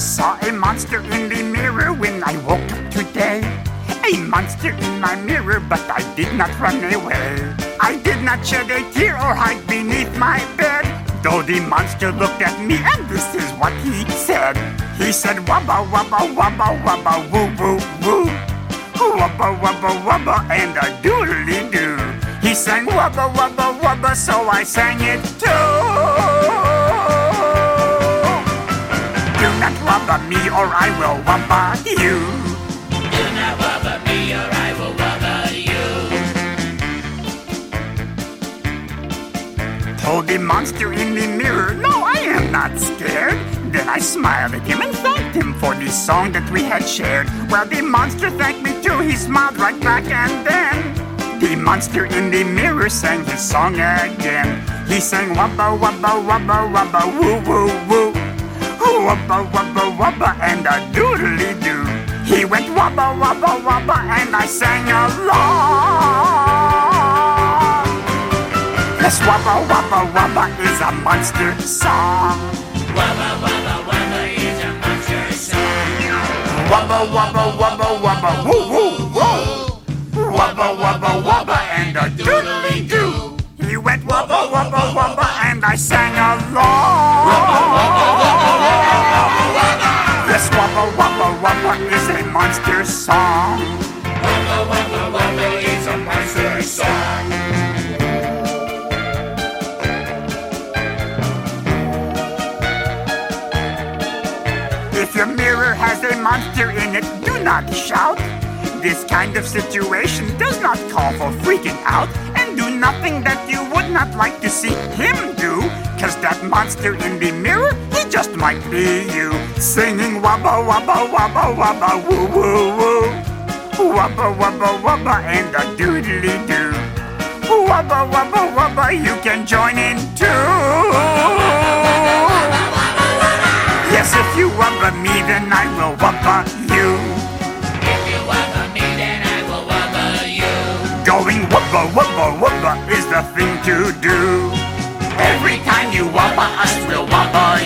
saw a monster in the mirror when I woke up today. A monster in my mirror, but I did not run away. I did not shed a tear or hide beneath my bed. Though the monster looked at me, and this is what he said. He said, Wubba, wubba, wubba, wubba, woo, woo, woo. Wubba, wubba, wubba, and a doodly doo. He sang wubba, wubba, wubba, so I sang it too. Wubba me or I will you. Told the monster in the mirror, no, I am not scared. Then I smiled at him and thanked him for the song that we had shared. Well, the monster thanked me too, he smiled right back, and then the monster in the mirror sang his song again. He sang wubba wubba wubba wubba woo woo woo. Wubba wubba and I sang along. Yes, wubba wubba wubba is a monster song. Wubba wubba wubba is a monster song. Wubba wubba wubba wubba woo woo woo. Wubba wubba wubba and a doodly doo. He went wubba wubba wubba and I sang along. Yes, wubba wubba wubba is a monster song. Monster in it, do not shout. This kind of situation does not call for freaking out. And do nothing that you would not like to see him do. Cause that monster in the mirror, he just might be you. Singing wubba wubba wubba wubba woo woo woo. Wubba wubba wubba and a doodly doo. Wubba wubba wubba, you can join in too. You wubba me, then I will wubba you. If you wubba me, then I will wubba you. Going wubba wubba wubba is the thing to do. Every time you wubba us, we'll wubba